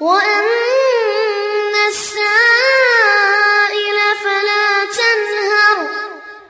وأن